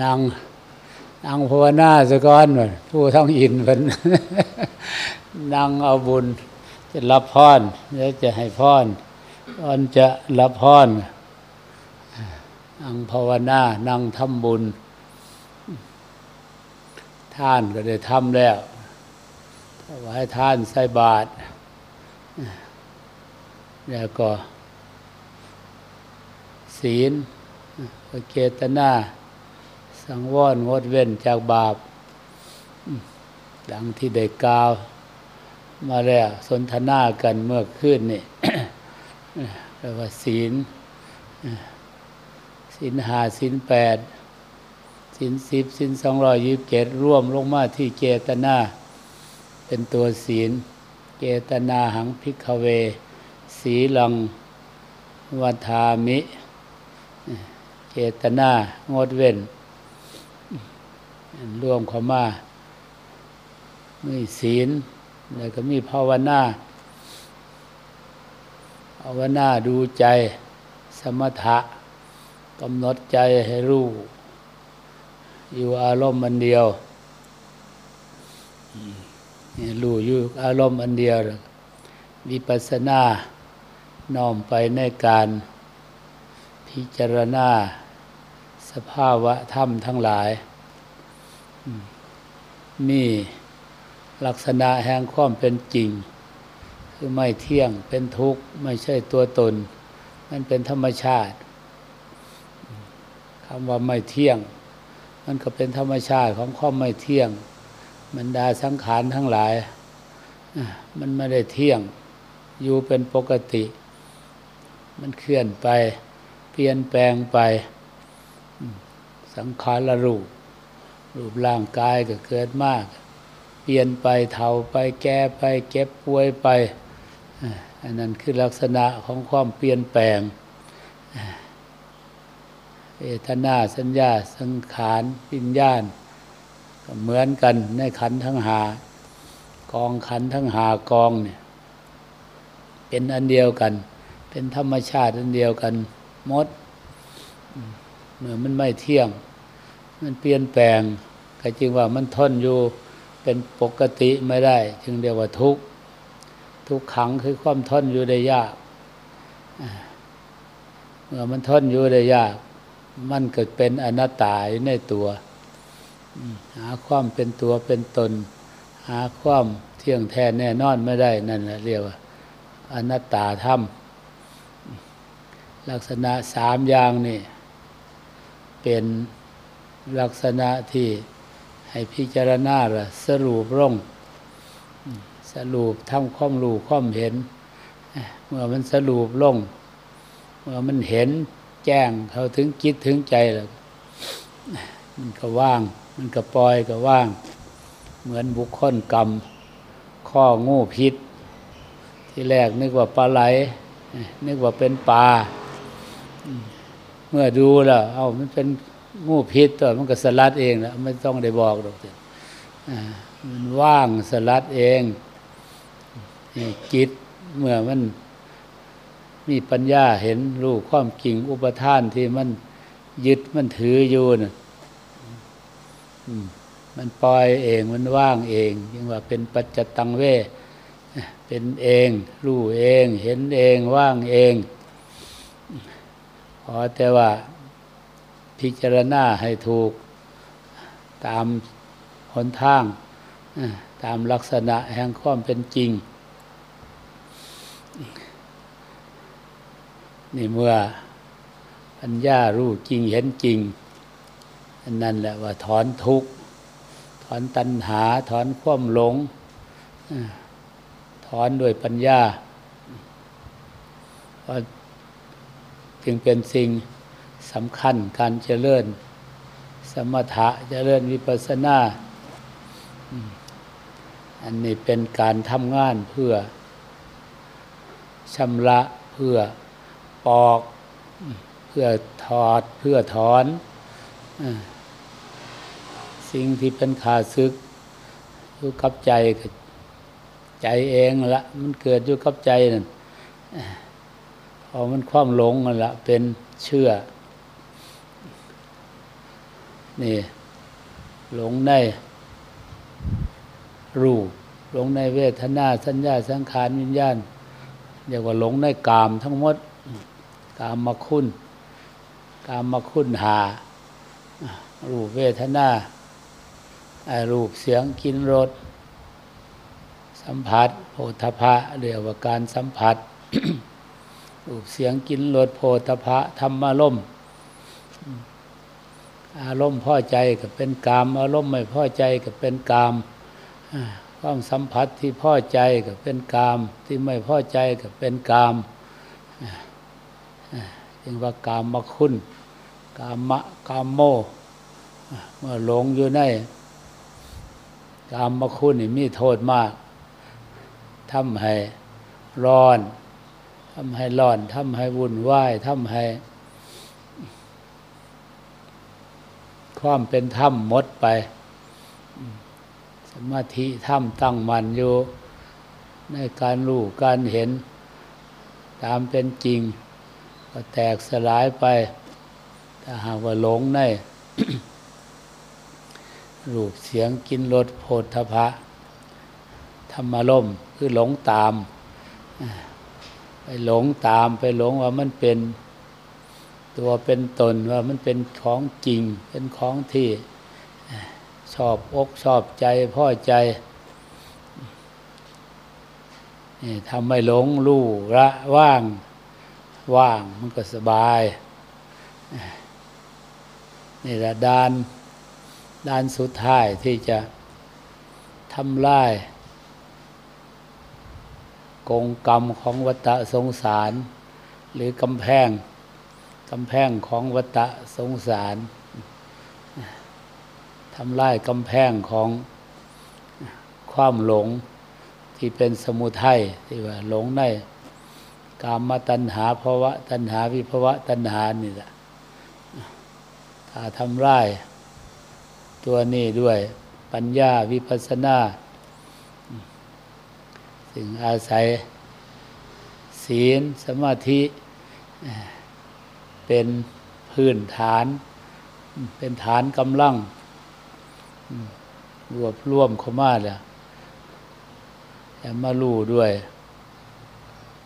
นางนางภาวนาสก้อนว่าผู้ท้องอินเพิ่นนางเอาบุญ จะรับพรแล้วจะให้พรตอนจะรับพรนางภาวนานั่งทำบุญ ท่านก็ได้ทำแล้วถวายท่านใส่บาตรแล้วก็ ศีลเกตนา สังวรงดเว้นจากบาป ดังที่ได้กล่าว มาแล้วสนทนากันเมื่อคืนนี่แปลว่าศีลศีลหาศีลแปดศีลสิบศีลสองร้อยยิบเกตร่วมลงมาที่เจตนา เป็นตัวศีล เจตนาหังพิกเวสีลังวัฏามิ เจตนางดเว้น รวมเข้ามา มีศีล แล้วก็มีภาวนาภาวนาดูใจสมถะกำหนดใจให้รู้ อยู่อารมณ์อันเดียวรู้อยู่อารมณ์อันเดียววิปัสสนาน้อมไปในการพิจารณา สภาวะธรรมทั้งหลาย นี่ลักษณะแห่งความเป็นจริง คือไม่เที่ยงเป็นทุกข์ ไม่ใช่ตัวตน มันเป็นธรรมชาติคำว่าไม่เที่ยง มันก็เป็นธรรมชาติของความไม่เที่ยงบรรดาสังขารทั้งหลาย มันไม่ได้เที่ยงอยู่เป็นปกติ มันเคลื่อนไป เปลี่ยนแปลงไป สังขารละรูป รูปร่างกายก็เกิดมาก เปลี่ยนไปเท่าไปแก่ไปเก็บป่วยไป อันนั้นคือลักษณะของความเปลี่ยนแปลงเวทนาสัญญาสังขารปิญญาณก็เหมือนกันในขันทั้งหากองขันทั้งหากองเนี่ยเป็นอันเดียวกัน เป็นธรรมชาติอันเดียวกันมดเมื่อมันไม่เที่ยง มันเปลี่ยนแปลงก็จึงว่ามันทนอยู่เป็นปกติไม่ได้ จึงเรียกว่าทุกข์ทุกขังคือความทนอยู่ได้ยากเมื่อมันทนอยู่ได้ยาก มันเกิดเป็นอนัตตาในตัวหาความเป็นตัวเป็นตน หาความเที่ยงแท้แน่นอนไม่ได้นั่นแหละเรียกว่า อนัตตาธรรมลักษณะสามอย่างนี่เป็น ลักษณะที่ให้พิจารณาละสรุปร่งสรุปทำความรู้ความเห็น เมื่อมันสรุปลงเมื่อมันเห็นแจ้งเขาถึงคิดถึงใจแล้วมันก็ว่าง มันก็ปล่อยก็ว่าง เหมือนบุคคลกรรม ข้องูพิษ ที่แรกนึกว่าปลาไหล นึกว่าเป็นปลาเมื่อดูแล้ว เอามันเป็น งูพิษตัวมันก็สลัดเองแล้วไม่ต้องได้บอกหรอกมันว่างสลัดเองจิตเมื่อมันมีปัญญาเห็นรู้ความจริงอุปทานที่มันยึดมันถืออยู่นะมันปล่อยเองมันว่างเองยังว่าเป็นปัจจตังเว เป็นเอง รู้เอง เห็นเองว่างเองพอแต่ว่า พิจารณาให้ถูกตามหนทางตามลักษณะแห่งความเป็นจริง นี่เมื่อปัญญารู้จริงเห็นจริง อันนั้นแหละว่าถอนทุกข์ ถอนตัณหา ถอนความหลง ถอนด้วยปัญญาจึงเป็นสิ่ง สำคัญการเจริญ สมถะเจริญวิปัสสนา อันนี้เป็นการทำงานเพื่อชำระเพื่อปอกเพื่อถอดเพื่อถอน สิ่งที่เป็นขาซึกอยู่กับใจใจเองละมันเกิดอยู่กับใจนั่นพอมันความหลงนั่นละเป็นเชื่อ นี่ หลงในรูปหลงในเวทนาสัญญาสังขารวิญญาณเรียกว่าหลงในกามทั้งหมด กามมาคุณกามมาคุณหา รูปเวทนารูปเสียงกินรสสัมผัสโพธพะเรียกว่าการสัมผัส รูปเสียงกินรสโพธพะธรรมารม อารมณ์พอใจก็เป็นกาม อารมณ์ไม่พอใจก็เป็นกามความสัมผัสที่พอใจก็เป็นกาม ที่ไม่พอใจก็เป็นกามจึงว่ากามมาคุณกามมะกามโมเมื่อหลงอยู่ในกามมาคุณนี่มีโทษมากทำให้ร้อนทำให้ร้อนทำให้วุ่นวายทำให้ ความเป็นธรรมหมดไป สมาธิธรรมตั้งมันอยู่ในการรู้การเห็น ตามเป็นจริง ก็แตกสลายไปถ้าหากว่าหลงในรูปเสียงกินรสโพธพะ ธรรมารมคือหลงตาม ไปหลงตามไปหลงว่ามันเป็น ตัวเป็นตนว่ามันเป็นของจริง เป็นของที่ชอบอกชอบใจพ่อใจนี่ทำไม่หลงรู้ละว่าง ว่างมันก็สบายนี่แหละดานด้านสุดท้ายที่จะทำลายกงกรรมของวัฏสงสาร หรือกำแพง กำแพงของวัฏสงสารทำลายกำแพงของความหลงที่เป็นสมุทัยที่ว่าหลงในกามตัณหาภาวะตัณหาวิภวะตัณหานี่แหละถ้าทำลายตัวนี้ด้วยปัญญาวิปัสสนาซึ่งอาศัย ศีลสมาธิ เป็นพื้นฐาน เป็นฐานกำลังรวบรวมเข้ามาแล้วแต่มาลู่ด้วย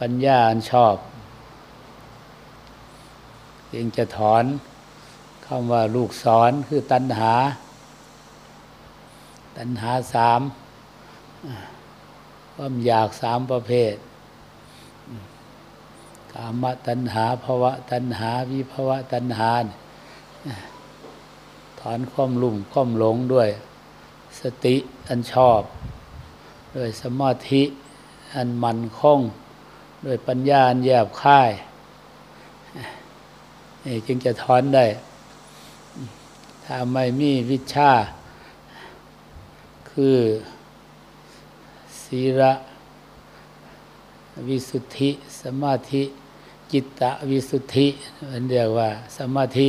ปัญญาอันชอบจึงจะถอนคำว่าลูกสอนคือตัณหา ตัณหาสามความอยากสามประเภท กามตัณหาภาวะตัณหาวิภาวะตัณหา ถอนความลุ่มความหลงด้วย สติอันชอบ ด้วยสมาธิอันมันคงด้วยปัญญาอันแยบค่ายนี่จึงจะถอนได้ ถ้าไม่มีวิชา คือศีระวิสุทธิ สมาธิ จิตตวิสุทธิมันเรียกว่าสมาธิ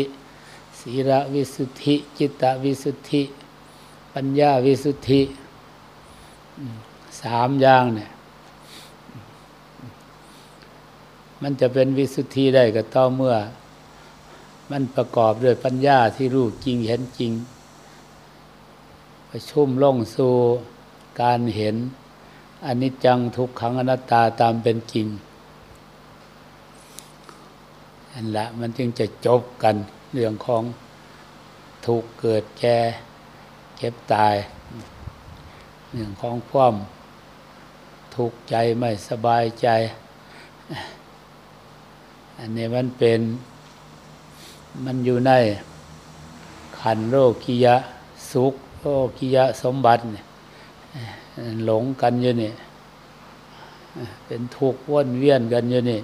ศีระวิสุทธิ จิตตวิสุทธิ ปัญญาวิสุทธิสามอย่างเนี่ย มันจะเป็นวิสุทธิได้ก็ต่อเมื่อ มันประกอบด้วยปัญญาที่รู้จริงเห็นจริง ประชุมลงสู่การเห็นอนิจจังทุกขังอนัตตาตามเป็นจริง อันละมันจึงจะจบกันเรื่องของทุกเกิดแก่เก็บตาย เรื่องของความทุกข์ใจไม่สบายใจ อันนี้มันเป็นมันอยู่ในขันโลกิยะสุขโลกิยะสมบัติหลงกันอยู่นี่เป็นทุกข์วนเวียนกันอยู่นี่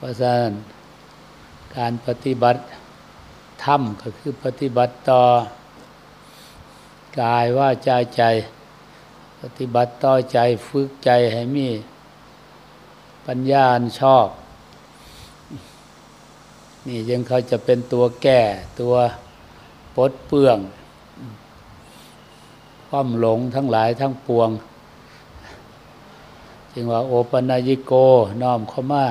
เพราะฉะนั้นการปฏิบัติธรรมก็คือปฏิบัติต่อกายว่าใจใจ ปฏิบัติต่อใจฝึกใจให้มีปัญญาชอบ นี่ยังเขาจะเป็นตัวแก่ตัวปดเปื้อง ความหลงทั้งหลายทั้งปวง จึงว่าโอปัญญิโกน้อมเข้ามา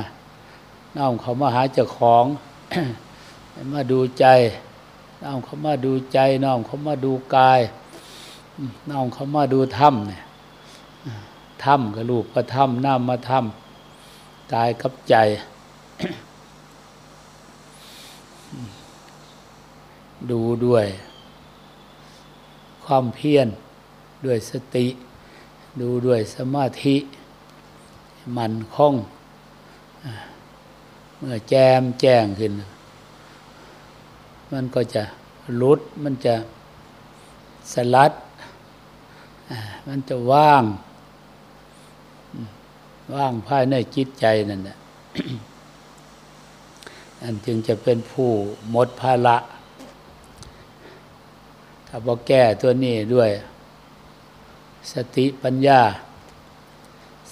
น้อมเขามาหาเจ้าของ มาดูใจ น้อมเขามาดูใจน้อมเขามาดูกาย น้อมเขามาดูธรรมเนี่ยอ่าธรรมกับรูปกับธรรมน้ามาธรรมกายกับใจดูด้วย ความเพียรด้วยสติ ดูด้วยสมาธิ มันคงอ่า เมื่อแจมแจ้งขึ้น มันก็จะลุด มันจะสลัด มันจะว่าง ว่างภายในจิตใจนั่นแหละนั่นจึงจะเป็นผู้หมดภาระ ถ้าพอแก้ตัวนี้ด้วย สติปัญญา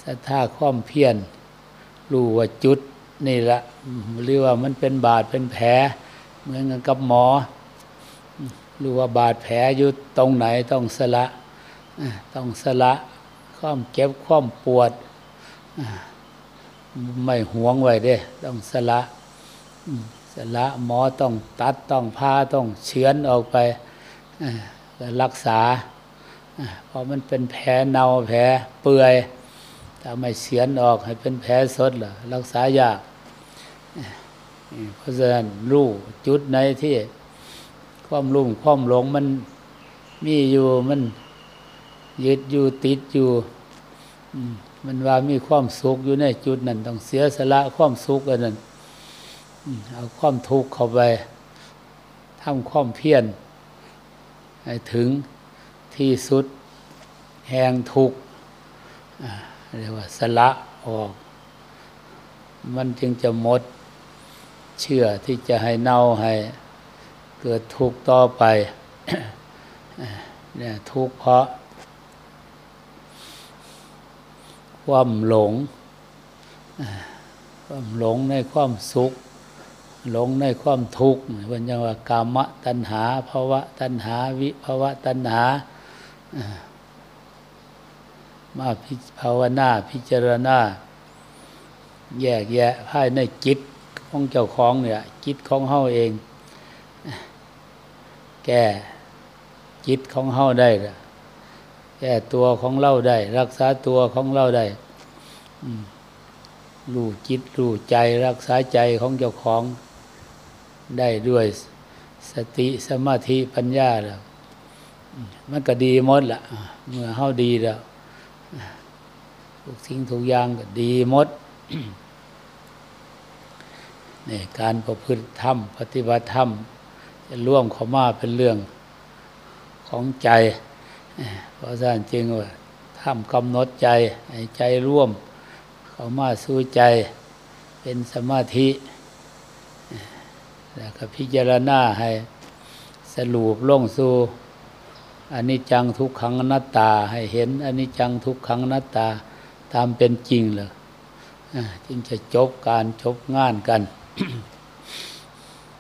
ศรัทธาความเพียรรู้ว่าจุด นี่ละอืมหรือว่ามันเป็นบาดเป็นแผล เหมือนกันกับหมอรู้ว่าบาดแผลอยู่ตรงไหนต้องสละต้องสละความเจ็บความปวด ไม่หวงไว้เด้ ต้องสละสละหมอต้องตัดต้องพาต้องเฉือนออกไปแล้วรักษาเพราะมันเป็นแผลเน่าแผลเปื่อย ถ้าไม่เฉือนออกให้เป็นแผลสดล่ะรักษายากเพราะฉะนั้นรู้จุดไหนที่ความรุ่มความหลงมันมีอยู่มันยึดอยู่ติดอยู่มันว่ามีความสุขอยู่ในจุดนั้นต้องเสียสละความสุขอันนั้นเอาความทุกข์เข้าไปทำความเพียรให้ถึงที่สุดแห่งทุกข์อ่า เรียกว่าสละออก มันจึงจะหมดเชื่อที่จะให้เน่าให้เกิดทุกข์ต่อไปเนี่ยทุกข์เพราะ ความหลง ความหลงในความสุข หลงในความทุกข์วันยังว่ากามะตัณหาภาวะตัณหา วิภาวะตัณหา มาพิภาวนาพิจารณา แยกแยะภายในจิตของเจ้าของเนี่ยจิตของเฮาเอง แก้จิตของเฮาได้ละแก้ตัวของเราได้ รักษาตัวของเราได้รู้จิตรู้ใจรักษาใจของเจ้าของได้ด้วยสติสมาธิปัญญาแล้วมันก็ดีหมดละเมื่อเฮาดีแล้ว ทุกสิ่งทุกอย่างก็ดีหมดนี่การประพฤติธรรม ปฏิบัติธรรม จะร่วมเข้ามาเป็นเรื่องของใจ เพราะฉะนั้นจึงว่าธรรมกำหนดใจให้ใจร่วม เข้ามาสู่ใจเป็นสมาธิ แล้วก็พิจารณาให้สรุปลงสู่ อันนี้จังทุกขังอนัตตา ให้เห็นอันนี้จังทุกขังอนัตตาตามเป็นจริงเลยจึงจะจบการจบงานกัน